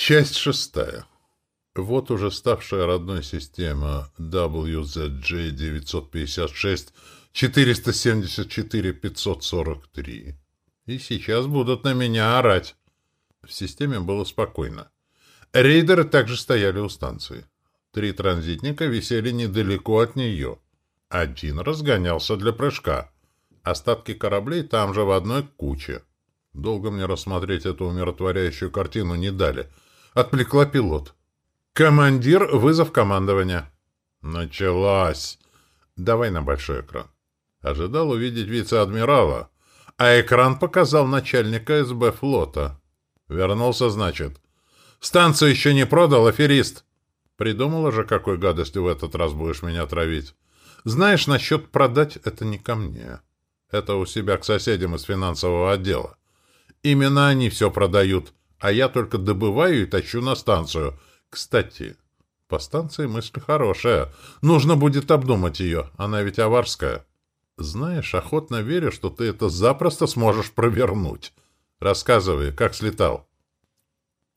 Часть шестая. Вот уже ставшая родной система WZG-956-474-543. И сейчас будут на меня орать. В системе было спокойно. Рейдеры также стояли у станции. Три транзитника висели недалеко от нее. Один разгонялся для прыжка. Остатки кораблей там же в одной куче. Долго мне рассмотреть эту умиротворяющую картину не дали. Отвлекла пилот. «Командир, вызов командования». «Началась!» «Давай на большой экран». Ожидал увидеть вице-адмирала, а экран показал начальника СБ флота. «Вернулся, значит». «Станцию еще не продал, аферист!» «Придумала же, какой гадостью в этот раз будешь меня травить. Знаешь, насчет продать — это не ко мне. Это у себя к соседям из финансового отдела. Именно они все продают, а я только добываю и тащу на станцию. Кстати, по станции мысль хорошая. Нужно будет обдумать ее. Она ведь аварская. Знаешь, охотно верю, что ты это запросто сможешь провернуть. Рассказывай, как слетал.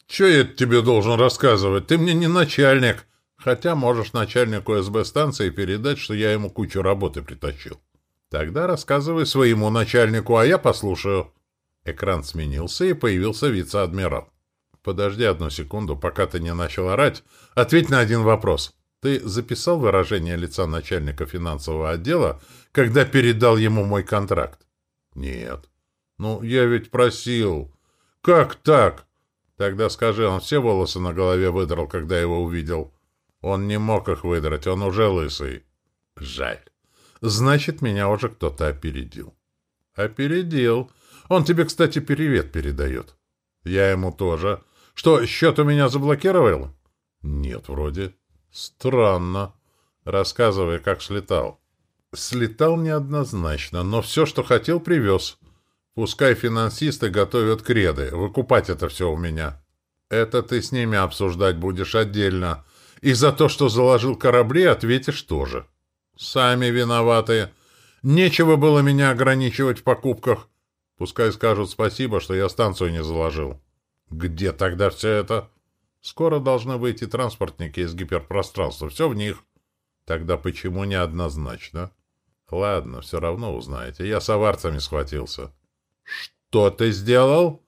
Че я тебе должен рассказывать? Ты мне не начальник. Хотя можешь начальнику СБ станции передать, что я ему кучу работы притащил. Тогда рассказывай своему начальнику, а я послушаю. Экран сменился, и появился вице-адмирал. «Подожди одну секунду, пока ты не начал орать. Ответь на один вопрос. Ты записал выражение лица начальника финансового отдела, когда передал ему мой контракт?» «Нет». «Ну, я ведь просил». «Как так?» «Тогда скажи, он все волосы на голове выдрал, когда его увидел?» «Он не мог их выдрать, он уже лысый». «Жаль. Значит, меня уже кто-то опередил». «Опередил». Он тебе, кстати, привет передает. Я ему тоже. Что, счет у меня заблокировал? Нет, вроде. Странно. Рассказывай, как слетал. Слетал неоднозначно, но все, что хотел, привез. Пускай финансисты готовят креды. Выкупать это все у меня. Это ты с ними обсуждать будешь отдельно. И за то, что заложил корабли, ответишь тоже. Сами виноваты. Нечего было меня ограничивать в покупках. Пускай скажут спасибо, что я станцию не заложил. Где тогда все это? Скоро должны выйти транспортники из гиперпространства. Все в них. Тогда почему неоднозначно? Ладно, все равно узнаете. Я с аварцами схватился. Что ты сделал?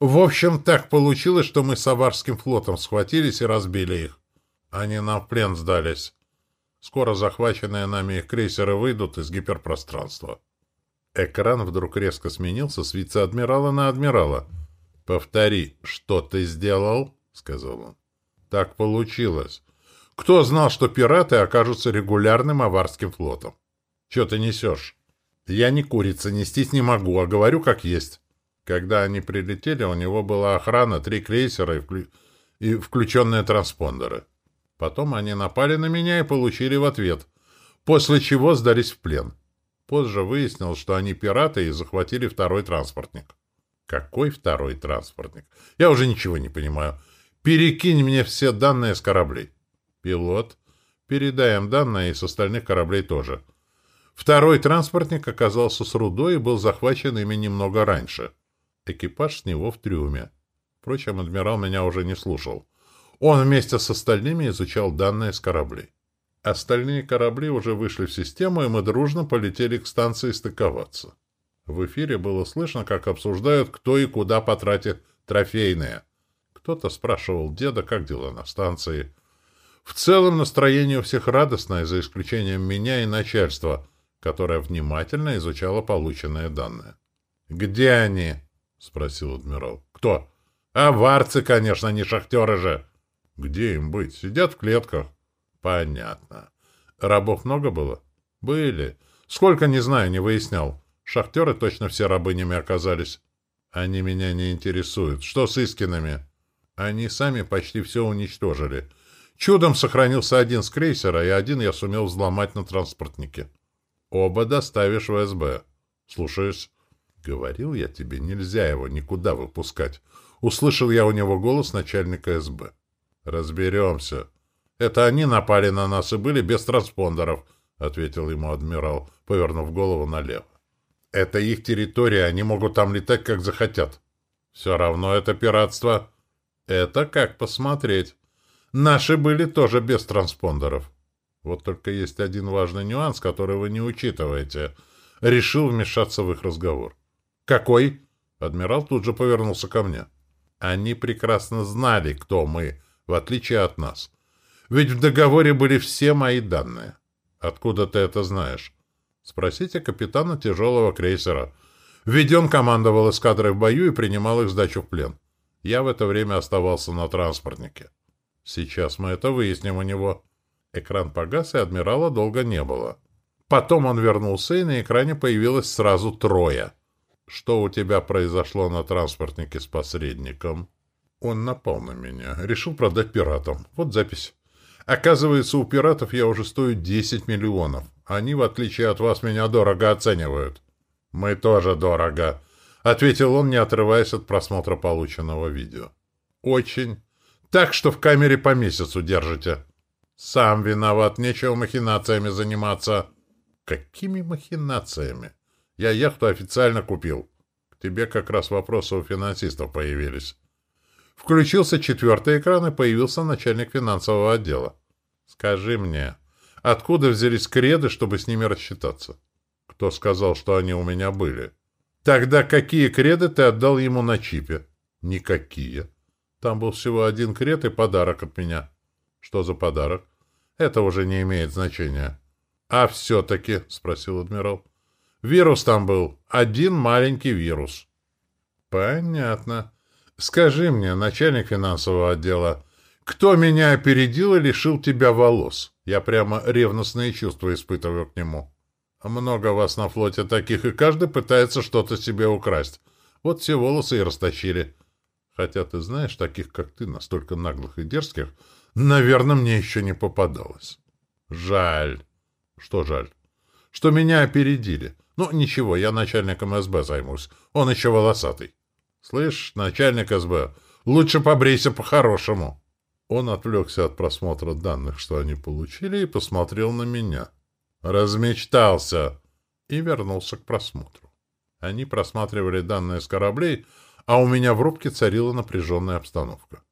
В общем, так получилось, что мы с аварским флотом схватились и разбили их. Они нам в плен сдались. Скоро захваченные нами их крейсеры выйдут из гиперпространства. Экран вдруг резко сменился с вице-адмирала на адмирала. «Повтори, что ты сделал?» — сказал он. «Так получилось. Кто знал, что пираты окажутся регулярным аварским флотом? Че ты несешь? Я не курица, нестись не могу, а говорю как есть. Когда они прилетели, у него была охрана, три крейсера и, вклю... и включенные транспондеры. Потом они напали на меня и получили в ответ, после чего сдались в плен. Позже выяснилось, что они пираты и захватили второй транспортник. Какой второй транспортник? Я уже ничего не понимаю. Перекинь мне все данные с кораблей. Пилот. Передаем данные и с остальных кораблей тоже. Второй транспортник оказался с рудой и был захвачен ими немного раньше. Экипаж с него в трюме. Впрочем, адмирал меня уже не слушал. Он вместе с остальными изучал данные с кораблей. Остальные корабли уже вышли в систему, и мы дружно полетели к станции стыковаться. В эфире было слышно, как обсуждают, кто и куда потратит трофейные. Кто-то спрашивал деда, как дела на станции. В целом настроение у всех радостное, за исключением меня и начальства, которое внимательно изучало полученные данные. «Где они?» — спросил адмирал. «Кто?» «Аварцы, конечно, не шахтеры же!» «Где им быть? Сидят в клетках». Понятно. Рабов много было? Были. Сколько, не знаю, не выяснял. Шахтеры точно все рабынями оказались. Они меня не интересуют. Что с Искинами? Они сами почти все уничтожили. Чудом сохранился один с крейсера, и один я сумел взломать на транспортнике. Оба доставишь в СБ. Слушаюсь. Говорил я тебе, нельзя его никуда выпускать. Услышал я у него голос начальника СБ. Разберемся. Это они напали на нас и были без транспондеров, — ответил ему адмирал, повернув голову налево. Это их территория, они могут там летать, как захотят. Все равно это пиратство. Это как посмотреть. Наши были тоже без транспондеров. Вот только есть один важный нюанс, который вы не учитываете. Решил вмешаться в их разговор. Какой? Адмирал тут же повернулся ко мне. Они прекрасно знали, кто мы, в отличие от нас. Ведь в договоре были все мои данные. Откуда ты это знаешь? Спросите капитана тяжелого крейсера. Ведь он командовал эскадрой в бою и принимал их сдачу в плен. Я в это время оставался на транспортнике. Сейчас мы это выясним у него. Экран погас, и адмирала долго не было. Потом он вернулся, и на экране появилось сразу трое. Что у тебя произошло на транспортнике с посредником? Он напал на меня. Решил продать пиратам. Вот запись. Оказывается, у пиратов я уже стою 10 миллионов. Они, в отличие от вас, меня дорого оценивают. Мы тоже дорого, — ответил он, не отрываясь от просмотра полученного видео. Очень. Так что в камере по месяцу держите. Сам виноват, нечего махинациями заниматься. Какими махинациями? Я яхту официально купил. К тебе как раз вопросы у финансистов появились. Включился четвертый экран, и появился начальник финансового отдела. Скажи мне, откуда взялись креды, чтобы с ними рассчитаться? Кто сказал, что они у меня были? Тогда какие креды ты отдал ему на чипе? Никакие. Там был всего один кред и подарок от меня. Что за подарок? Это уже не имеет значения. А все-таки, спросил адмирал. Вирус там был. Один маленький вирус. Понятно. Скажи мне, начальник финансового отдела, кто меня опередил и лишил тебя волос? Я прямо ревностные чувства испытываю к нему. Много вас на флоте таких, и каждый пытается что-то себе украсть. Вот все волосы и растащили. Хотя ты знаешь, таких, как ты, настолько наглых и дерзких, наверное, мне еще не попадалось. Жаль. Что жаль? Что меня опередили. Ну, ничего, я начальником СБ займусь. Он еще волосатый. Слышь, начальник СБ, лучше побрейся по-хорошему. Он отвлекся от просмотра данных, что они получили, и посмотрел на меня. Размечтался. И вернулся к просмотру. Они просматривали данные с кораблей, а у меня в рубке царила напряженная обстановка.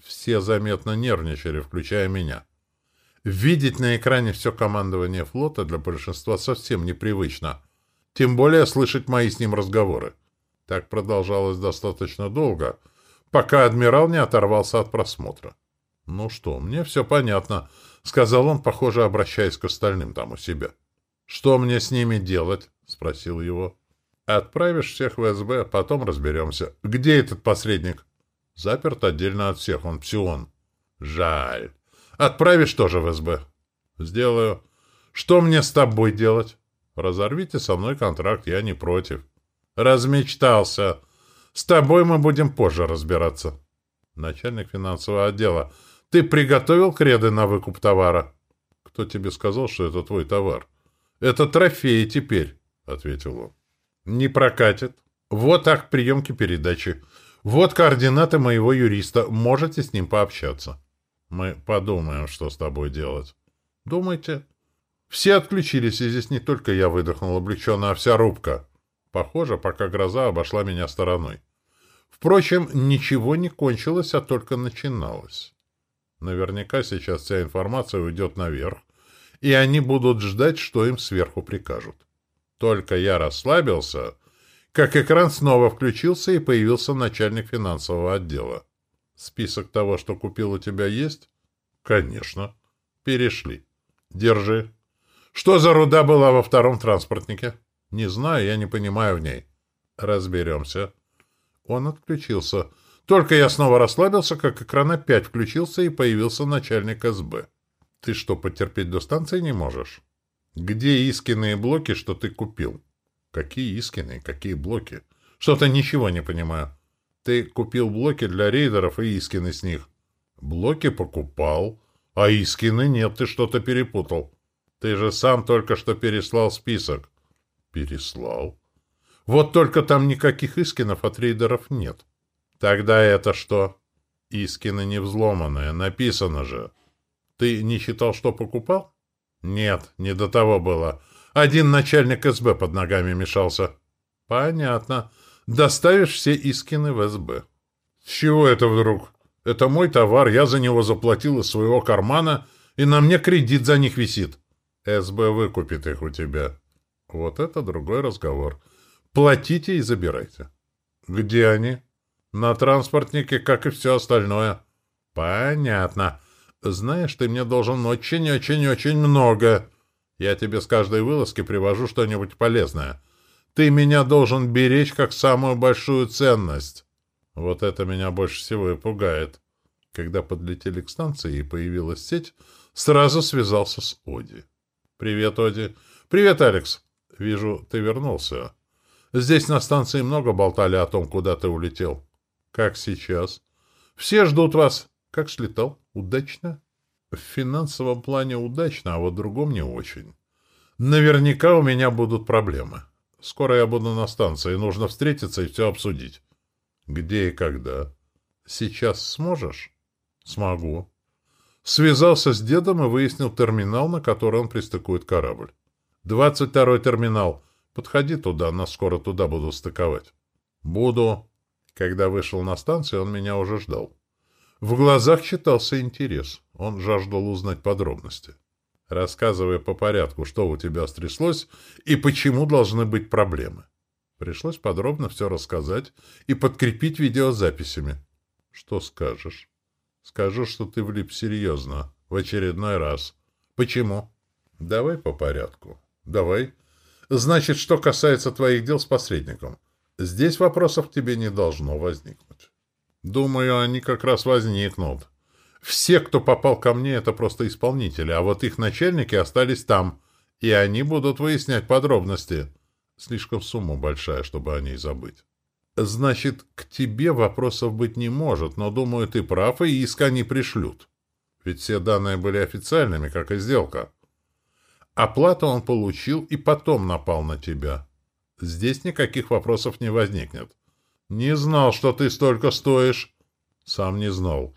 Все заметно нервничали, включая меня. Видеть на экране все командование флота для большинства совсем непривычно. Тем более слышать мои с ним разговоры. Так продолжалось достаточно долго, пока адмирал не оторвался от просмотра. «Ну что, мне все понятно», — сказал он, похоже, обращаясь к остальным там у себя. «Что мне с ними делать?» — спросил его. «Отправишь всех в СБ, потом разберемся. Где этот посредник?» «Заперт отдельно от всех, он псион». «Жаль. Отправишь тоже в СБ?» «Сделаю. Что мне с тобой делать?» «Разорвите со мной контракт, я не против». Размечтался. С тобой мы будем позже разбираться. Начальник финансового отдела. Ты приготовил креды на выкуп товара? Кто тебе сказал, что это твой товар? Это трофеи теперь, ответил он. Не прокатит. Вот акт приемки передачи. Вот координаты моего юриста. Можете с ним пообщаться. Мы подумаем, что с тобой делать. Думайте. Все отключились, и здесь не только я выдохнул облегченно, а вся рубка. Похоже, пока гроза обошла меня стороной. Впрочем, ничего не кончилось, а только начиналось. Наверняка сейчас вся информация уйдет наверх, и они будут ждать, что им сверху прикажут. Только я расслабился, как экран снова включился, и появился начальник финансового отдела. Список того, что купил у тебя, есть? Конечно. Перешли. Держи. Что за руда была во втором транспортнике? Не знаю, я не понимаю в ней. Разберемся. Он отключился. Только я снова расслабился, как экран опять включился, и появился начальник СБ. Ты что, потерпеть до станции не можешь? Где искенные блоки, что ты купил? Какие искенные, какие блоки? Что-то ничего не понимаю. Ты купил блоки для рейдеров и искины с них. Блоки покупал, а искины нет, ты что-то перепутал. Ты же сам только что переслал список. Переслал. Вот только там никаких искинов от рейдеров нет. Тогда это что? Искины не взломанные, написано же. Ты не считал, что покупал? Нет, не до того было. Один начальник СБ под ногами мешался. Понятно. Доставишь все искины в СБ. С чего это вдруг? Это мой товар, я за него заплатил из своего кармана, и на мне кредит за них висит. СБ выкупит их у тебя. Вот это другой разговор. Платите и забирайте. Где они? На транспортнике, как и все остальное. Понятно. Знаешь, ты мне должен очень-очень-очень много. Я тебе с каждой вылазки привожу что-нибудь полезное. Ты меня должен беречь как самую большую ценность. Вот это меня больше всего и пугает. Когда подлетели к станции и появилась сеть, сразу связался с Оди. «Привет, Оди». «Привет, Алекс. Вижу, ты вернулся. Здесь на станции много болтали о том, куда ты улетел. Как сейчас? Все ждут вас. Как слетал? Удачно?» «В финансовом плане удачно, а вот в другом не очень. Наверняка у меня будут проблемы. Скоро я буду на станции, нужно встретиться и все обсудить. Где и когда? Сейчас сможешь? Смогу. Связался с дедом и выяснил терминал, на который он пристыкует корабль. Двадцать второй терминал. Подходи туда, нас скоро туда буду стыковать. Буду. Когда вышел на станцию, он меня уже ждал. В глазах читался интерес. Он жаждал узнать подробности. Рассказывая по порядку, что у тебя стряслось и почему должны быть проблемы. Пришлось подробно все рассказать и подкрепить видеозаписями. Что скажешь? Скажу, что ты влип серьезно. В очередной раз. Почему? Давай по порядку. Давай. Значит, что касается твоих дел с посредником. Здесь вопросов тебе не должно возникнуть. Думаю, они как раз возникнут. Все, кто попал ко мне, это просто исполнители, а вот их начальники остались там, и они будут выяснять подробности. Слишком сумма большая, чтобы о ней забыть. Значит, к тебе вопросов быть не может, но, думаю, ты прав, и иск они пришлют. Ведь все данные были официальными, как и сделка. Оплату он получил и потом напал на тебя. Здесь никаких вопросов не возникнет. Не знал, что ты столько стоишь. Сам не знал.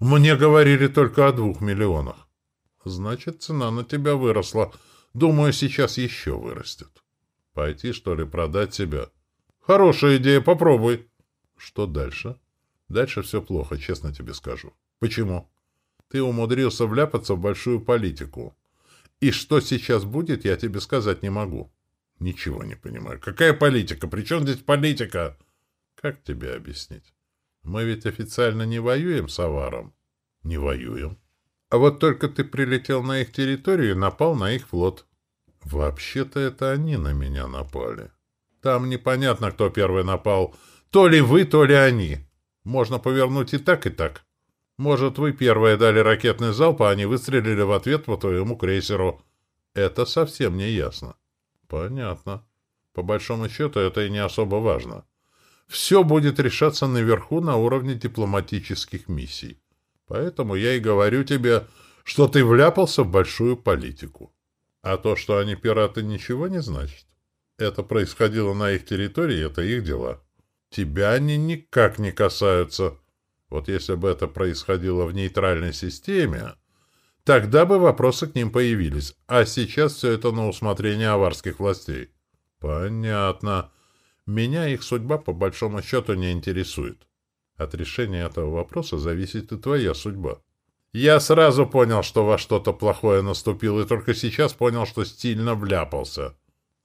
Мне говорили только о двух миллионах. Значит, цена на тебя выросла. Думаю, сейчас еще вырастет. Пойти, что ли, продать себя? Хорошая идея, попробуй. Что дальше? Дальше все плохо, честно тебе скажу. Почему? Ты умудрился вляпаться в большую политику. И что сейчас будет, я тебе сказать не могу. Ничего не понимаю. Какая политика? При чем здесь политика? Как тебе объяснить? Мы ведь официально не воюем с Аваром. Не воюем. А вот только ты прилетел на их территорию и напал на их флот. Вообще-то это они на меня напали. Там непонятно, кто первый напал. То ли вы, то ли они. Можно повернуть и так, и так. Может, вы первые дали ракетный залп, а они выстрелили в ответ по твоему крейсеру. Это совсем не ясно. Понятно. По большому счету, это и не особо важно. Все будет решаться наверху на уровне дипломатических миссий. Поэтому я и говорю тебе, что ты вляпался в большую политику. А то, что они пираты, ничего не значит. Это происходило на их территории, это их дела. Тебя они никак не касаются. Вот если бы это происходило в нейтральной системе, тогда бы вопросы к ним появились. А сейчас все это на усмотрение аварских властей. Понятно. Меня их судьба по большому счету не интересует. От решения этого вопроса зависит и твоя судьба. Я сразу понял, что во что-то плохое наступил, и только сейчас понял, что стильно вляпался.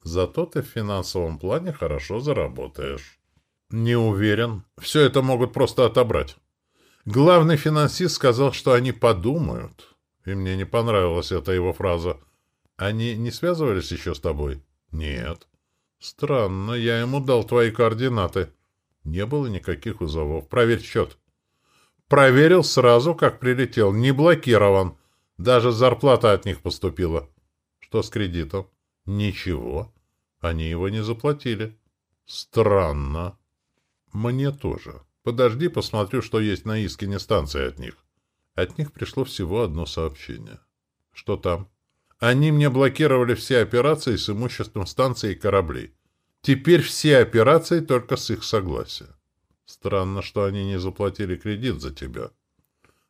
Зато ты в финансовом плане хорошо заработаешь. Не уверен. Все это могут просто отобрать. Главный финансист сказал, что они подумают. И мне не понравилась эта его фраза. Они не связывались еще с тобой? Нет. Странно, я ему дал твои координаты. Не было никаких вызовов. Проверь счет. Проверил сразу, как прилетел. Не блокирован. Даже зарплата от них поступила. Что с кредитом? Ничего. Они его не заплатили. Странно. Мне тоже. Подожди, посмотрю, что есть на Искине станции от них. От них пришло всего одно сообщение. Что там? Они мне блокировали все операции с имуществом станции и кораблей. Теперь все операции только с их согласия. Странно, что они не заплатили кредит за тебя.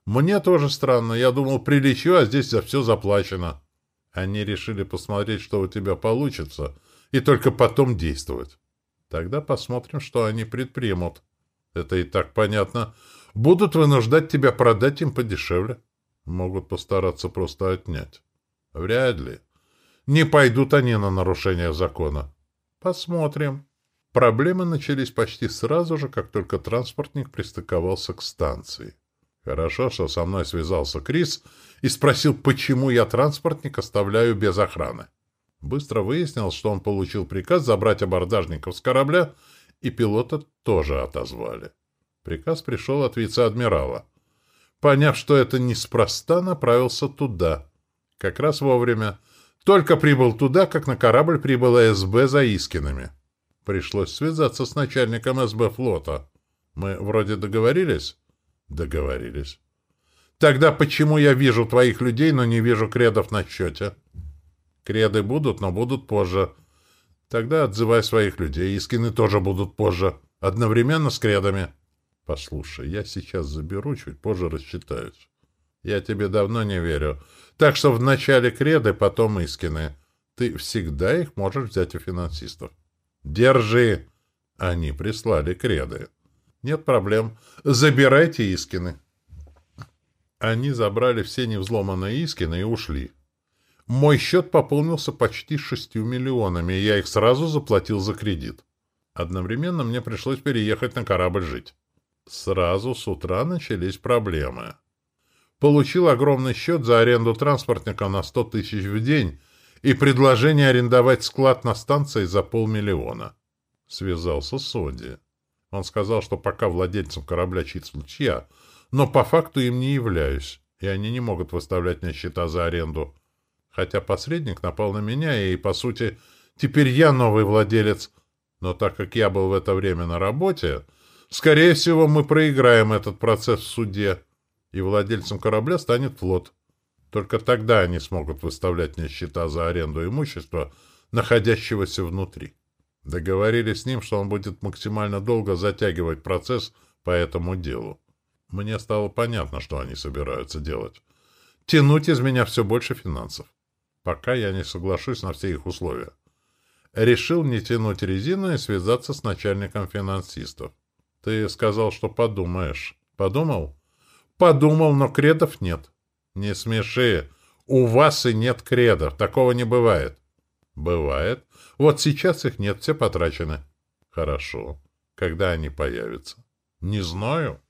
Мне тоже странно. Я думал, прилечу, а здесь за все заплачено. Они решили посмотреть, что у тебя получится, и только потом действовать. Тогда посмотрим, что они предпримут. Это и так понятно. Будут вынуждать тебя продать им подешевле. Могут постараться просто отнять. Вряд ли. Не пойдут они на нарушение закона. Посмотрим. Проблемы начались почти сразу же, как только транспортник пристыковался к станции. Хорошо, что со мной связался Крис и спросил, почему я транспортник оставляю без охраны. Быстро выяснил, что он получил приказ забрать абордажников с корабля, и пилота тоже отозвали. Приказ пришел от вице-адмирала. Поняв, что это неспроста, направился туда. Как раз вовремя. Только прибыл туда, как на корабль прибыла СБ за Искинами. Пришлось связаться с начальником СБ флота. Мы вроде договорились? Договорились. Тогда почему я вижу твоих людей, но не вижу кредов на счете? Креды будут, но будут позже. Тогда отзывай своих людей, и скины тоже будут позже. Одновременно с кредами. Послушай, я сейчас заберу, чуть позже рассчитаюсь. Я тебе давно не верю. Так что вначале креды, потом искины. Ты всегда их можешь взять у финансистов. Держи. Они прислали креды. Нет проблем. Забирайте Искины. Они забрали все невзломанные Искины и ушли. Мой счет пополнился почти шестью миллионами, и я их сразу заплатил за кредит. Одновременно мне пришлось переехать на корабль жить. Сразу с утра начались проблемы. Получил огромный счет за аренду транспортника на сто тысяч в день и предложение арендовать склад на станции за полмиллиона. Связался с Оди. Он сказал, что пока владельцем корабля числюсь я, но по факту им не являюсь, и они не могут выставлять мне счета за аренду. Хотя посредник напал на меня, и, по сути, теперь я новый владелец. Но так как я был в это время на работе, скорее всего, мы проиграем этот процесс в суде, и владельцем корабля станет флот. Только тогда они смогут выставлять мне счета за аренду имущества, находящегося внутри. Договорились с ним, что он будет максимально долго затягивать процесс по этому делу. Мне стало понятно, что они собираются делать. Тянуть из меня все больше финансов. Пока я не соглашусь на все их условия. Решил не тянуть резину и связаться с начальником финансистов. Ты сказал, что подумаешь. Подумал? Подумал, но кредов нет. Не смеши. У вас и нет кредов. Такого не бывает. Бывает. Вот сейчас их нет, все потрачены. Хорошо. Когда они появятся? Не знаю.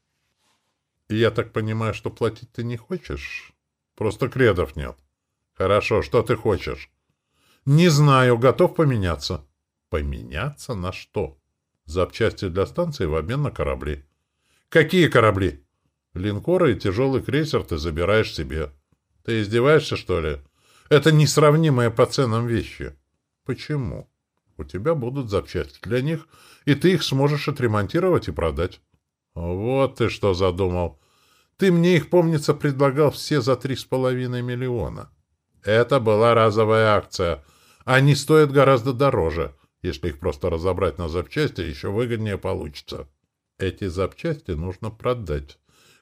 Я так понимаю, что платить ты не хочешь? Просто кредов нет. Хорошо, что ты хочешь? Не знаю, готов поменяться. Поменяться на что? Запчасти для станции в обмен на корабли. Какие корабли? Линкоры и тяжелый крейсер ты забираешь себе. Ты издеваешься, что ли? Это несравнимые по ценам вещи. Почему? У тебя будут запчасти для них, и ты их сможешь отремонтировать и продать. Вот ты что задумал. Ты мне их, помнится, предлагал все за три с половиной миллиона. Это была разовая акция. Они стоят гораздо дороже. Если их просто разобрать на запчасти, еще выгоднее получится. Эти запчасти нужно продать.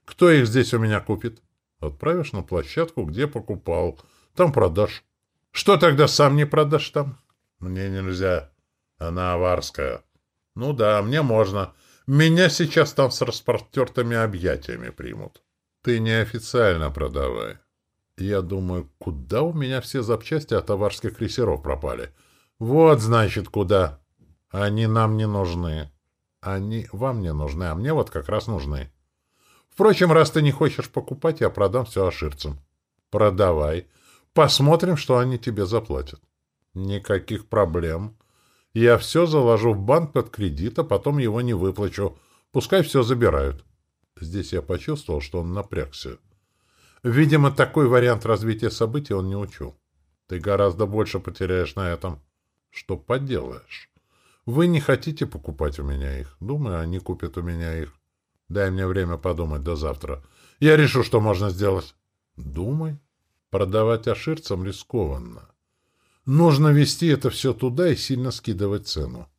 Кто их здесь у меня купит? Отправишь на площадку, где покупал. Там продашь. Что тогда сам не продашь там? Мне нельзя. Она аварская. Ну да, мне можно. Меня сейчас там с распростертыми объятиями примут. Ты неофициально продавай. Я думаю, куда у меня все запчасти от аварских крейсеров пропали? Вот, значит, куда. Они нам не нужны. Они вам не нужны, а мне вот как раз нужны. Впрочем, раз ты не хочешь покупать, я продам все аширцам. Продавай. Посмотрим, что они тебе заплатят. Никаких проблем. Я все заложу в банк под кредит, а потом его не выплачу. Пускай все забирают. Здесь я почувствовал, что он напрягся. Видимо, такой вариант развития событий он не учил. Ты гораздо больше потеряешь на этом. Что поделаешь? Вы не хотите покупать у меня их. Думаю, они купят у меня их. Дай мне время подумать до завтра. Я решу, что можно сделать. Думай. Продавать аширцам рискованно. Нужно вести это все туда и сильно скидывать цену.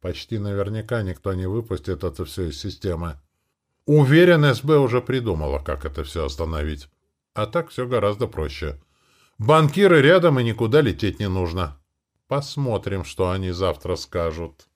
Почти наверняка никто не выпустит это все из системы. Уверен, СБ уже придумала, как это все остановить. А так все гораздо проще. Банкиры рядом и никуда лететь не нужно. Посмотрим, что они завтра скажут.